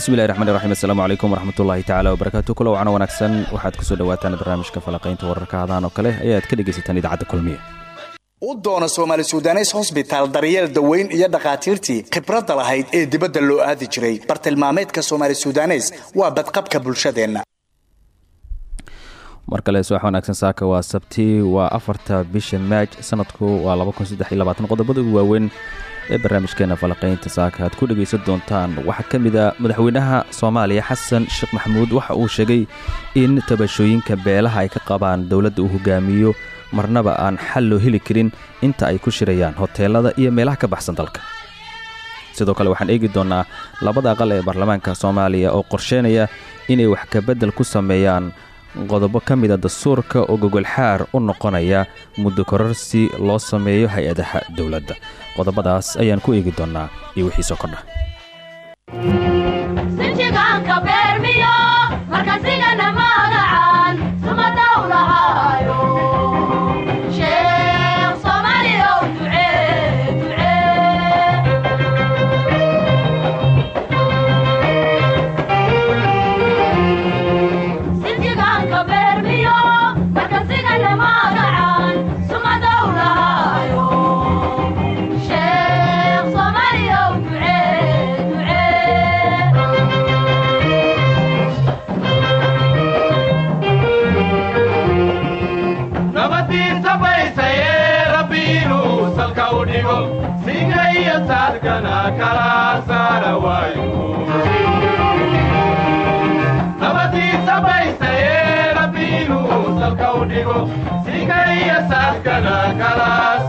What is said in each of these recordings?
bismillahi raxmaan raxiim assalaamu calaykum waraxmatullaahi tacala wabarakaatu kula wacana wanaagsan waxaad ku soo dhawaataan barnaamijka falaqaynta wararka hadaan oo kale ayaad ka dhegaysataan idaacadda kulmiye. U doona soomaali sudanes hosbitaal daryeel daweyn iyo dhakhaatiirtii khibradda lahayd ee dibadda loo aadi jiray. Bartilmaameedka soomaali sudanes waa badqabka bulshadeenna. Mar kale subax wanaagsan saaka waa sabti waa afarta bisha maaj sanadku waa qodobada ugu waaweyn ee barnaamijkeena falaqaynta saaka aad ku dhegaysan doontaan. Waxaa ka mid a madaxweynaha soomaaliya xasan sheekh maxamuud waxa uu sheegay in tabashooyinka beelaha ay ka qabaan dowladda uu hogaamiyo marnaba aan xal loo heli karin inta ay ku shirayaan hoteelada iyo meelaha ka baxsan dalka. Sidoo kale waxaan eegi doonnaa labada aqal ee baarlamaanka soomaaliya oo qorsheynaya inay wax kabedel ku sameeyaan qodobo ka mida dastuurka oo gogolxaar u noqonaya muddo kororsi loo sameeyo hay'adaha dowladda. Qodobadaas ayaan ku eegi doonnaa iyo wixiisoo kordha Hoy estamos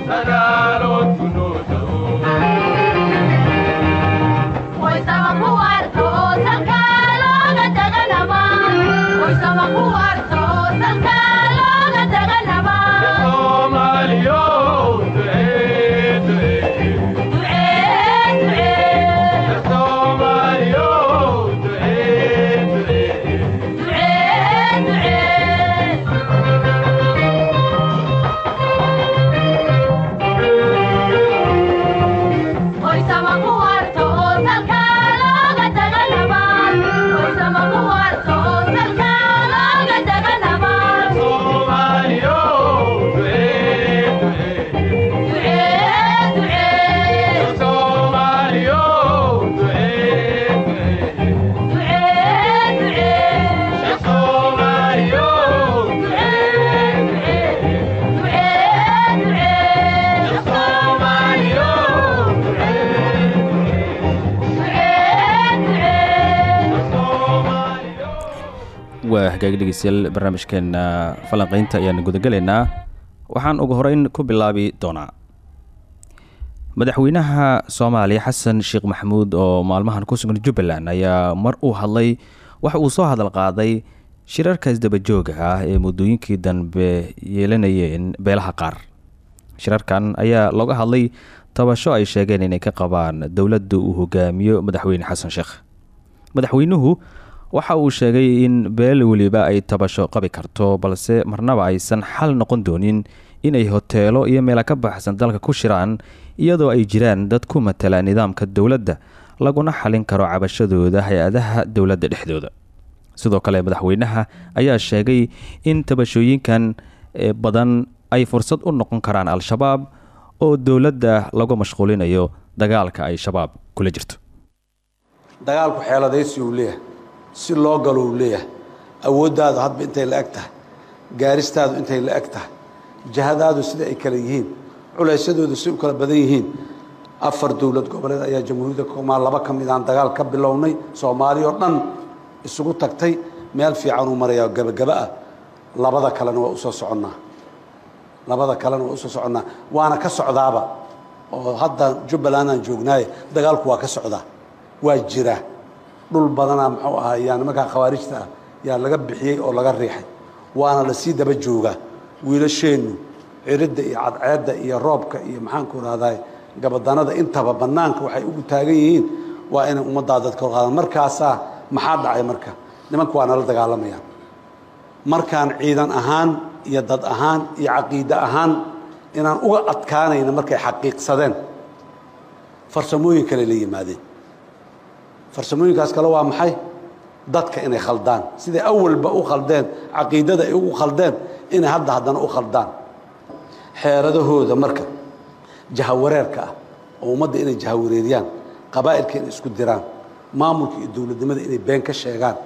muertos, hagaagi dhegeystayaal barnaamijkeena falanqaynta ayaan gudagelaynaa waxaan ugu horeyn ku bilaabi doonaa. Madaxweynaha soomaaliya xasan sheekh maxamuud oo maalmahan ku sugan jubbaland ayaa mar uu hadlay waxa uu soo hadal qaaday shirarkaas dabajooga ah ee muddooyinkii dambe yeelanayeen beelaha qaar. Shirarkan ayaa looga hadlay tabasho ay sheegeen inay ka qabaan dowladda uu hogaamiyo madaxweyne xasan sheekh madaxweynuhu waxa uu sheegay in beel weliba ay tabasho qabi karto balse marnaba aysan xal noqon doonin inay hoteelo iyo meela ka baxsan dalka ku shiraan iyadoo ay jiraan dad ku matala nidaamka dowladda laguna xalin karo cabashadooda hay'adaha dowladda dhexdooda. Sidoo kale madaxweynaha ayaa sheegay in tabashooyinkan badan ay fursad u noqon karaan al-shabaab oo dowladda lagu mashquulinayo dagaalka ay shabaab kula jirto. Dagaalku xeeladaysi uu leeyahay si loo galo uu leeyahay. Awooddaadu hadba intay la eg tahay. Gaaristaadu intay la eg tahay. Jahadaadu sida ay kale yihiin. Culaysyadoodu si u kala badan yihiin. Afar dowlad goboleed ayaa jamhuuriyadda koomaa laba ka mid aan dagaal ka bilownay. Soomaali oo dhan isugu tagtay. Meel fiican uu marayaa gebagaba ah. Labada kalena waa u soo soconnaa. Labada kalena waa u soo soconnaa. Waana ka socdaaba. Oo hadda jubbaland aan joognaaye dagaalku waa ka socdaa. Waa jiraa dhul badanaa muxuu ahaa yaa nimankaa khawaarijta ah yaa laga bixiyey oo laga riixay. Waana la sii daba joogaa. Wiilasheennu ciridda iyo cadceedda iyo roobka iyo maxaanku rahdaa gabadanada intaba bannaanka waxay ugu taagan yihiin waa inay ummaddaa dadka horqaadaan markaasaa maxaa dhacay marka? Nimanku waa nala dagaalamayaan markaan ciidan ahaan iyo dad ahaan iyo caqiide ahaan inaan uga adkaanayna markay xaqiiqsadeen farsamooyin kale la yimaadeen farsamooyinkaas kale waa maxay? Dadka inay khaldaan. Siday awalba u khaldeen caqiidada ay ugu khaldeen inay hadda haddana u khaldaan. Xeeradahooda marka jahawareerka ah oo ummadda inay jahawareeriyaan qabaa'ilka inay isku diraan maamulka iyo dowladnimada inay been ka sheegaan.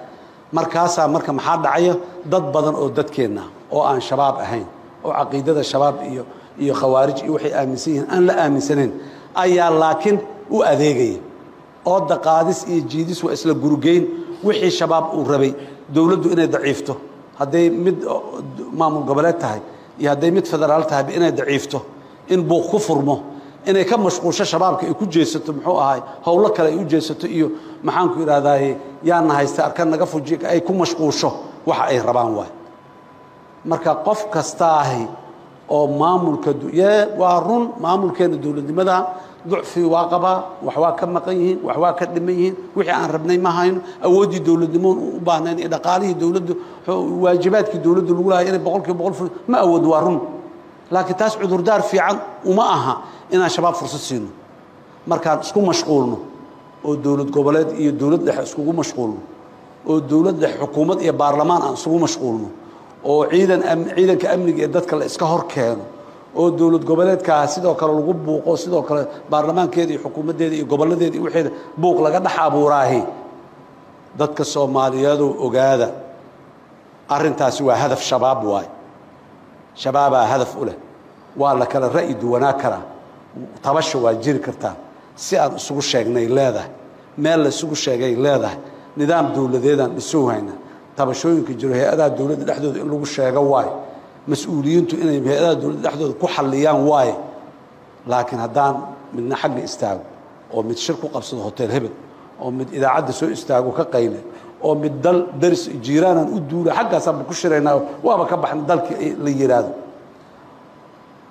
Markaasaa marka maxaa dhacaya? Dad badan oo dadkeenna oo aan shabaab ahayn oo caqiidada shabaab iyo iyo khawaarij iyo waxay aaminsan yihiin aan la aaminsanayn ayaa laakiin u adeegaya oo daqaadis iyo jiidis waa isla gurugeyn. Wixii shabaab uu rabay dowladdu inay daciifto. Hadday mid maamul goboleed tahay iyo hadday mid federaal tahayba inay daciifto in buuq ku furmo inay ka mashquulsho shabaabka ay ku jeesato muxuu ahaay howlo kale ay u jeesato iyo maxaanku idhahdaaye yaana haysta arkan naga fuji ay ku mashquulsho waxa ay rabaan waay. Marka qof kastaahi oo maamulka waa run maamulkeena dowladnimada ducfi waa qabaa wax waa ka maqan yihiin wax waa ka dhiman yihiin wixii aan rabnay ma hayno awooddii dowladnimoon u baahnayn iyo dhaqaalihii dowladdu waajibaadkii dowladdu lagu lahay inay boqol boqol ful ma awoodno waa run. Laakiin taas cudurdaar fiican uma aha inaan shabaab fursad siino. Markaan isku mashquulno oo dowlad goboleed iyo dowlad dhexe iskugu mashquulno oo dowlad dhexe xukuumad iyo baarlamaan aan isugu mashquulno oo ciidan ciidanka amniga ee dadka la iska hor keeno oo dowlad goboleedkaa sidoo kale lagu buuqo sidoo kale baarlamaankeeda iyo xukuumaddeeda iyo gobolladeeda iyo wixeeda buuq laga dhex abuuraahi. Dadka soomaaliyeedoo ogaada arrintaasi waa hadaf shabaab waay. Shabaabaa hadaf u leh. Waa la kala ra'yi duwanaa karaa. Tabasha waa jiri kartaa. Si aan isugu sheegnay leedahay meel la isugu sheegay leedahay nidaam dowladeedaan dhisow hayna tabashooyinka jiro hay'adaha dowladda dhexdooda in lagu sheego waayo mas'uuliyiintu inay hay'adaha dowladda dhexdooda ku xalliyaan waaye. Laakiin haddaan midna xagga istaago oo mid shir ku qabsado hotel hebel oo mid idaacadda soo istaago ka qayle oo mid dal daris jiiraanaan u duula xaggaasaanba ku shiraynaa waaba ka baxna dalkii la yidhaahdo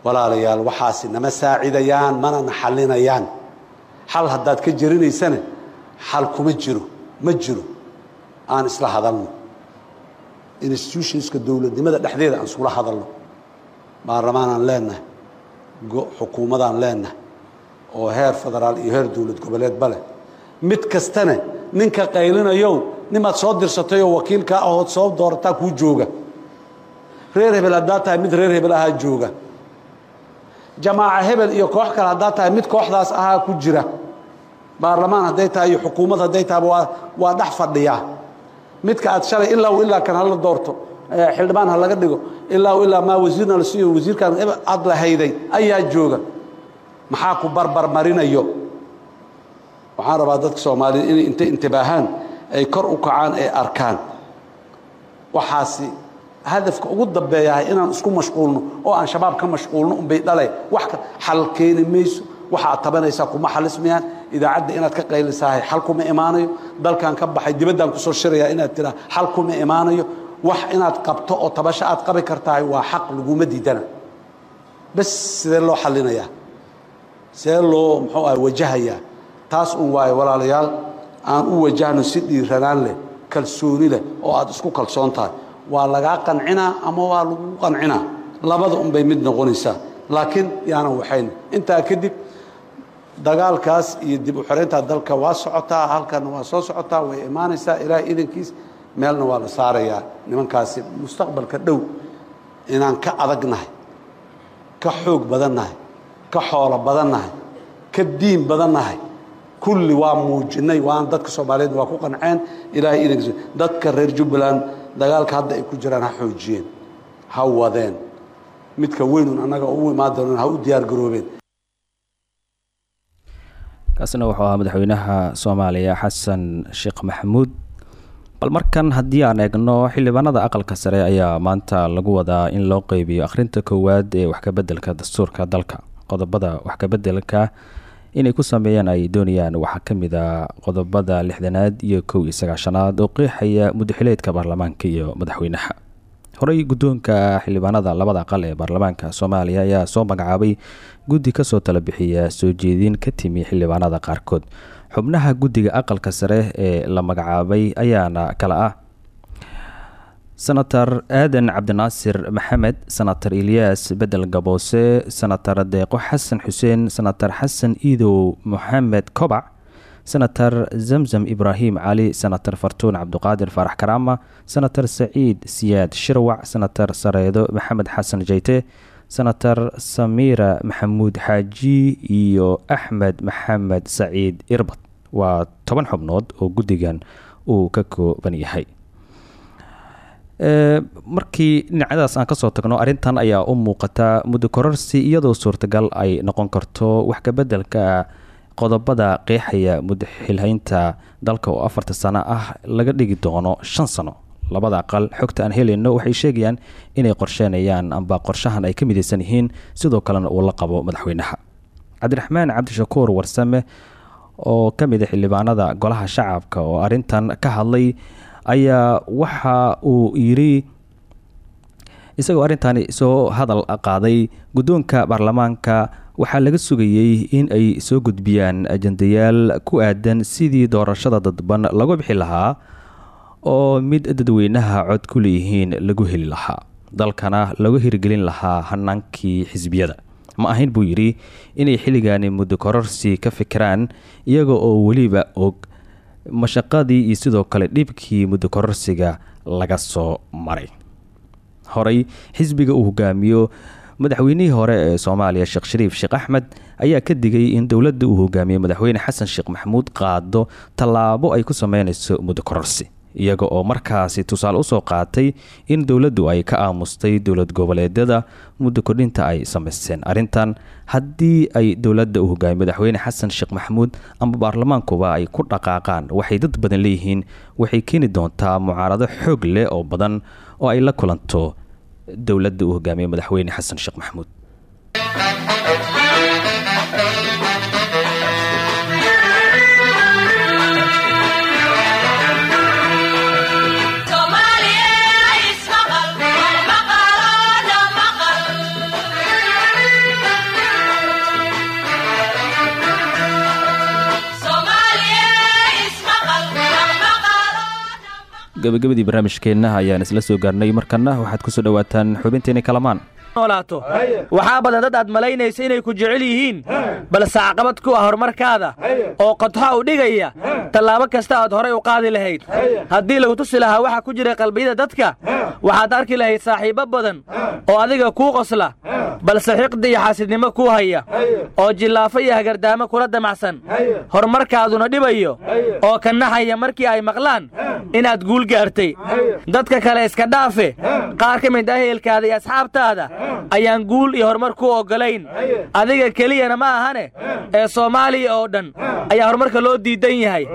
walaalayaal waxaasi nama saacidayaan manana xallinayaan xal haddaad ka jerinaysana xal kuma jiro ma jiro. Aan isla hadalno institutionska dowladnimada dhexdeeda aan iskula hadalno. Baarlamaanaan leenahay xukuumadaan leenahay oo heer federaal iyo heer dowlad goboleedba leh. Mid kastana ninka qaylinayow nimaad soo dirsatayoo wakiilkaa ahood soo doorataa kuu jooga. Reer hebel haddaad tahay mid reer hebel ahaa jooga. Jamaaca hebel iyo koox kale haddaad tahay mid kooxdaas ahaa ku jira. Baarlamaan hadday tahay iyo xukuumad hadday tahayba waa dhex fadhiyaa midka aad shalay ilaa ilaa kan hala doorto xildhibaan ha laga dhigo ilaa ilaa maa wasiirna la siiyo wasiirkan aad la hayday ayaa jooga. Maxaa ku barbar marinayo? Waxaan rabaa dadka soomaaliyed inay intay intibaahaan ay kor u kacaan ay arkaan. Waxaasi hadafka ugu dambeeyahay inaan isku mashquulno oo aan shabaab ka mashquulno unbay dhalay wax xal keeni mayso waxa aad tabanaysaa kuma xalismayaan idaacadda inaad ka qaylisahay xal kuma imaanayo. Dalkan ka baxay dibaddaan ku soo shirayaa inaad tiraa xal kuma imaanayo. Wax inaad qabto oo tabasho aad qabi kartahay waa xaq laguma diidana. Bas sidee loo xallinayaa? Sidee loo muxuu ah wajahayaa? Taas un waayo walaalayaal aan u wajahno si dhiiranaan leh kalsooni leh oo aad isku kalsoon tahay. Waa lagaa qancinaa ama waa lagu qancinaa labada unbay mid noqonaysaa. Laakiin yaanan waxayn intaa kadib dagaalkaas iyo dib u xoreyntaa dalka waa socotaa halkanna waa soo socotaa way imaanaysaa ilaahay idankiis meelna waa la saarayaa. Nimankaasi mustaqbalka dhow inaan ka adagnahay ka xoog badannahay ka xoolo badannahay ka diin badannahay kulli waa muujinay waan dadka soomaaliyeed waa ku qanceen ilaahay idankiis dadka reer jubbaland dagaalka hadda ay ku jiraan ha xoojiyeen ha wadeen. Midka weynun annaga u imaan doonaan ha u diyaar garoobeen kaasina wuxuu ahaa madaxweynaha soomaaliya xasan sheekh maxamuud. Bal markan haddii aan eegno xildhibaanada aqalka sare ayaa maanta lagu wadaa in loo qeybiyo akhrinta koowaad ee waxkabedelka dastuurka dalka. Qodobada waxkabedelka inay ku sameeyaan ay doonayaan waxaa ka mid a qodobada lixdanaad iyo kow iyo sagaashanaad oo qeexaya mudaxileedka baarlamaanka iyo madaxweynaha horey guddoonka xildhibaanada labada aqal ee baarlamaanka soomaaliya ayaa soo magacaabay guddi ka soo tala bixiya soo jeedin ka timi xildhibaanada qaarkood. Xubnaha guddiga aqalka sare ee la magacaabay ayaana kala ah. Senator aadan cabdinaasir maxamed senator ilyaas bedel gaboose senator deeqo xasan xuseen senator xasan iidow moxamed kobac senator zamzam ibraahim cali senator fartuun cabduqaadir faarax karaama senator saciid siyaad shirwac senator sareedo maxamed xasan jeyte senator samiira maxamuud xaaji iyo axmed maxamed saciid irbad. Waa toban xubnood oo guddigan uu ka kooban yahay. Markii dhinacyadaas aan ka soo tagno arrintan ayaa u muuqata muddo kororsi iyadoo suurtagal ay noqon karto wax kabedelka qodobada qeexaya mudaxilhaynta dalka oo afarta sano ah laga dhigi doono shan sano. Labada aqal xogta aan helayno waxay sheegayaan inay qorsheenayaan amba qorshahan ay ka midaysan yihiin sidoo kalena uu la qabo madaxweynaha. Cabdiraxmaan cabdishakuur warsame oo ka mid a xildhibaanada golaha shacabka oo arrintan ka hadlay ayaa waxa uu yidhi isagoo arrintaani soo hadal qaaday guddoonka baarlamaanka waxaa laga sugayey in ay soo gudbiyaan ajandayaal ku aadan sidii doorashada dadban lagu bixi lahaa oo mid dadweynaha cod ku leeyihiin lagu heli lahaa dalkana lagu hirgelin lahaa hanaankii xisbiyada. Ma ahayn buu yidhi inay xilligaani muddo kororsi ka fikiraan iyaga oo weliba og mashaqadii iyo sidoo kale dhibkii muddo kororsiga laga soo maray. Horey xisbiga uu hogaamiyo madaxweynihii hore ee soomaaliya sheekh shariif sheekh axmed ayaa ka digay in dowladda uu hogaamiyo madaxweyne xasan sheekh maxamuud qaado tallaabo ay ku sameynayso muddo kororsi iyaga oo markaasi tusaale u soo qaatay in dowladdu ay ka aamustay dowlad goboleedyada muddo kordhinta ay samaysteen. Arrintan haddii ay dowladda u hogaamiyo madaxweyne xasan sheekh maxamuud ama baarlamaankuba ay ku dhaqaaqaan waxay dad badan leeyihiin waxay keeni doontaa mucaarado xoog leh oo badan oo ay la kulanto dowladda uu hogaamiyo madaxweyne xasan sheekh maxamuud gabagabadii barnaamijkeenna ayaan isla soo gaarnay. Markana waxaad ku soo dhawaataan xubinteeni kalamaan waxaa badan dad aad malaynaysa inay ku jecel yihiin. Balse caqabad ku ah horumarkaada. Oo qodxa u dhigaya. Tallaabo kasta aad horay u qaadi lahayd. Haddii lagu tusi lahaa waxa ku jira qalbiyada dadka waxaad arki lahayd saaxiibbo badan oo adiga kuu qosla. Balse xiqdi iyo xaasidnimo kuu haya. Oo jillaafo iyo hagardaamo kula damacsan. Horumarkaaduna dhibayo. Oo ka naxaya markii ay maqlaan inaad guul gaartay. Dadka kale iska dhaafe. Qaar ka mid ah ehelkaada iyo asxaabtaada ayaan guul iyo horumar ku oggolayn. Adiga keliyana ma ahane. Ee soomaaliya oo dhan ayaa horumarka loo diidan yahay.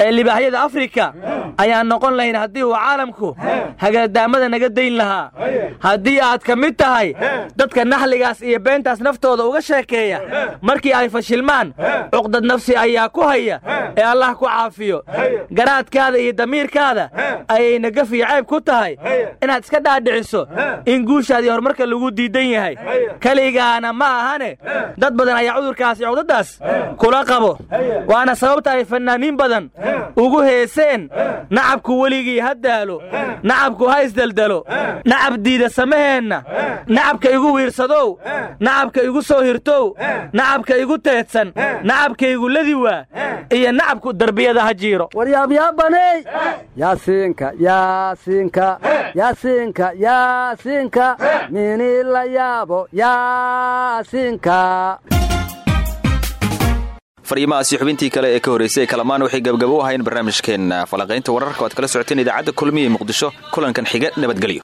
Ee libaaxyada afrika ayaan noqon lahayn haddii uu caalamku hagaadaamada naga dayn lahaa. Haddii aad ka mid tahay dadka naxligaas iyo beentaas naftooda uga sheekeeya. Markii ay fashilmaan cuqdad nafsi ayaa ku haya ee allah ku caafiyo. Garaadkaada iyo damiirkaada ayay nagaf iyo cayb ku tahay inaad iska dhaadhiciso in guushaadii horumarka lagu diidan yahay. Keligaana ma ahane. Dad badan ayaa cudurkaasi cuqdadaas kula qabo. Waana sababta ay fannaaniin badan ugu heeseen. Nacabku weligii ha daalo. Nacabku ha isdeldelo nacab diida samaheenna. Nacabka igu wiirsadow. Nacabka igu soo hirtow. Nacabka igu teedsan. Nacabka igu ladi waa iyo nacabku darbiyada ha jiiro. Waryaabyaabaney yaasiinka yaasiinka yaasiinka yaasiinka la yaabo yaasiinka fariimahaasi xubintii kale ee ka horreysay kalamaan waxay gabgabo u ahayn barnaamijkeenna ah, falanqaynta wararka. Waad kala socoteen idaacadda kulmiye ee muqdisho kulankan xiga nabadgelyo.